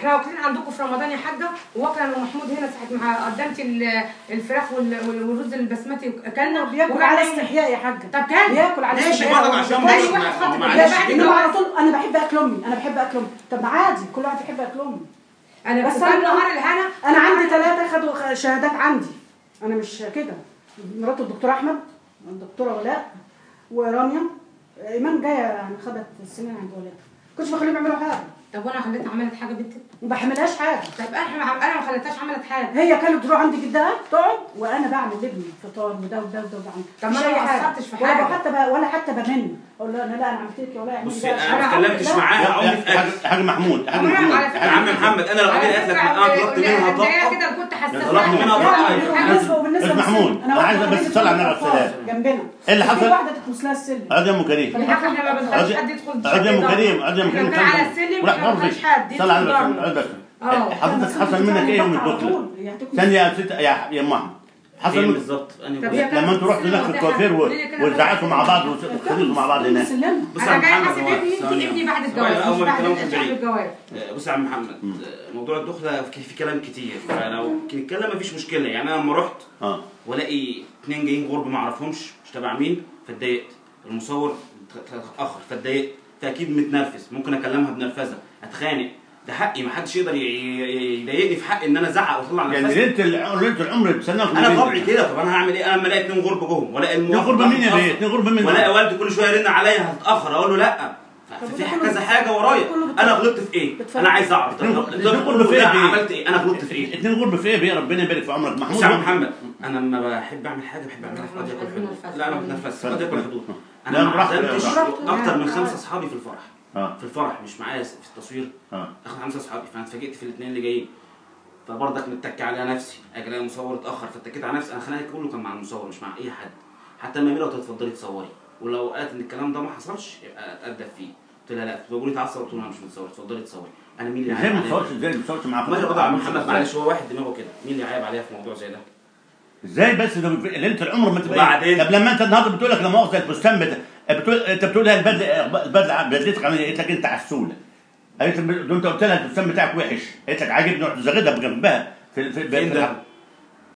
إحنا واكلين عندكم في رمضان يا حاجة واكل أنا ومحمود هنا ساعه ما قدمت ال- الفراخ وال- وال- والرز البسمتي اكلنا بياكل على. استحياء يا حاجة. طب كان؟ بياكل على ماشي استحياء. برضه عشان تاني بس واحد ما- خاطب معلش. بالله بعد كده. انما على طول. أنا بحب أكل أمي. أنا بحب أكل أمي. طب عادي كل واحد يحب اكل امي أنا بس أنا- نهار الهنا. أنا عندي ثلاثة خدوا شهادات عندي. أنا مش كده. مرات الدكتور أحمد الدكتورة ولاء ورانيا إيمان جاية يعني خدت السنين عند ولادها كنتش بخليهم يعملوا حاجة. طب وأنا خليتها عملت حاجة بنتي ما بحملهاش حاجة طب إحنا أنا ما خليتهاش عملت حاجة هي كانت تروح عند جدها تقعد وأنا بعمل لابني فطار وده وده وده بعمل طب ما أي ما حاجة. قصرتش في ولا حاجة. حتى ب... ولا حتى بمن أقول له أنا لا أنا عملت لك يا ولا اعملي بصي. أنا ما اتكلمتش. معاها يا عمري في حاج محمود حاج محمود على حاج فكرة- يا عم محمد أنا لو قالت لك أنا طلبت منها طبق كده كنت. يعني بالنسبة وبالنسبه. محمود، أنا عايز بس تصلي على النبي السلام. جنبنا إيه اللي في حصل؟ واحدة تدخل لها السلم اقعد يا أم كريم اقعد يا أم. كريم اقعد يا أم كريم بنخليش حد صلي على حضرتك حصل منك إيه يوم الدخله؟ ثانية يا ست يا يا ام احمد حصل فين منك بالظبط؟ لما أنتوا رحتوا هناك في الكوافير و- وزعقتوا مع بعض وخدتوا مع بعض هناك. بص أنا يا جاي محمد ابني ثواني. ابني بعد الجواز. مش بعد آه، بص يا عم محمد آه، موضوع الدخلة في في كلام كتير. فلو نتكلم مفيش مشكلة. يعني أنا لما رحت آه. والاقي اتنين جايين غرب ما أعرفهمش مش تبع مين فاتضايقت المصور اتاخر فاتضايقت فاكيد متنرفز. ممكن أكلمها بنرفزة. أتخانق. ده حقي. ما حدش يقدر يضايقني في حقي إن أنا أزعق وأطلع يعني نرفزه ليله ليله العمر بتستناك أنا طبعي كده. طب أنا هعمل إيه؟ أنا لما الاقي اتنين غرب جوهم والاقي اتنين غربة مين يا بيه؟ اتنين غربة مين؟ والاقي والدي كل شوية يرن عليا هتتأخر. أقول له لأ. ف- ففي كذا حاجة ورايا. أنا غلطت في إيه؟ بتفرق. أنا عايز أعرف. غربة بتقول في إيه؟ عملت إيه؟ أنا غلطت في إيه؟ اتنين غربة في إيه بيه. ربنا يبارك في عمرك محمود. يا محمد. أنا لما بحب أعمل حاجة بحب أعملها. في قضيه عايزين حدود. لا أنا ما بتنفسش قضيه يكون حدود. أنا ما عزمتش. أكتر من. خمسة أصحابي في الفرح. آه. في الفرح مش معايا في التصوير. آه. اخد خمسة أصحابي. فأنا اتفاجئت في الاثنين اللي جايين. فبرضك متك عليها نفسي. أجي الاقي المصور اتأخر. فاتكيت على نفسي. أنا خناقي كله كان مع المصور مش مع أي حد. حتى لما لو تتفضلي تصوري. ولو قالت إن الكلام ده ما حصلش يبقى أتأدب فيه. قلت لها لا بتقول لي تصور قلت لها مش متصور اتفضلي تصوري أنا مين اللي إزاي عيب ما؟ تصورش إزاي ما تصورش مع عم محمد معلش هو واحد دماغه كده. مين اللي عيب عليها في موضوع زي ده؟ إزاي بس؟ ده في ليله العمر ما تبقى وبعدين؟ طب لما انت النهارده بتقول لك لا مؤاخذة الفستان بت... بتقول انت بتقول لها البدله البدله بدلتك قالت لك انت عسولة. قالت لك انت قلت لها الفستان بتاعك وحش. قالت لك عاجبني رحت زغدها بجنبها في في, في,